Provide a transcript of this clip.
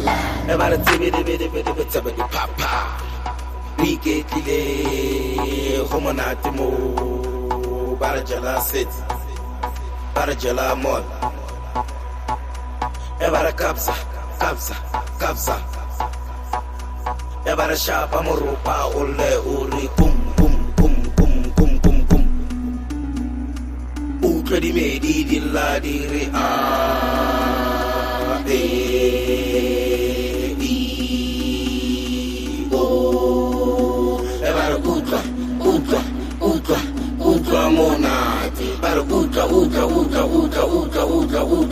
About tibi tibi tibi tibi tibi tibby, papa. We get delay, homonatimo, barajala sit, barajala mall. Ebara kabza, kabza, kabza. Ebara shapa morupa, ole uri pum. Utlwe di medi di la di re ah. No.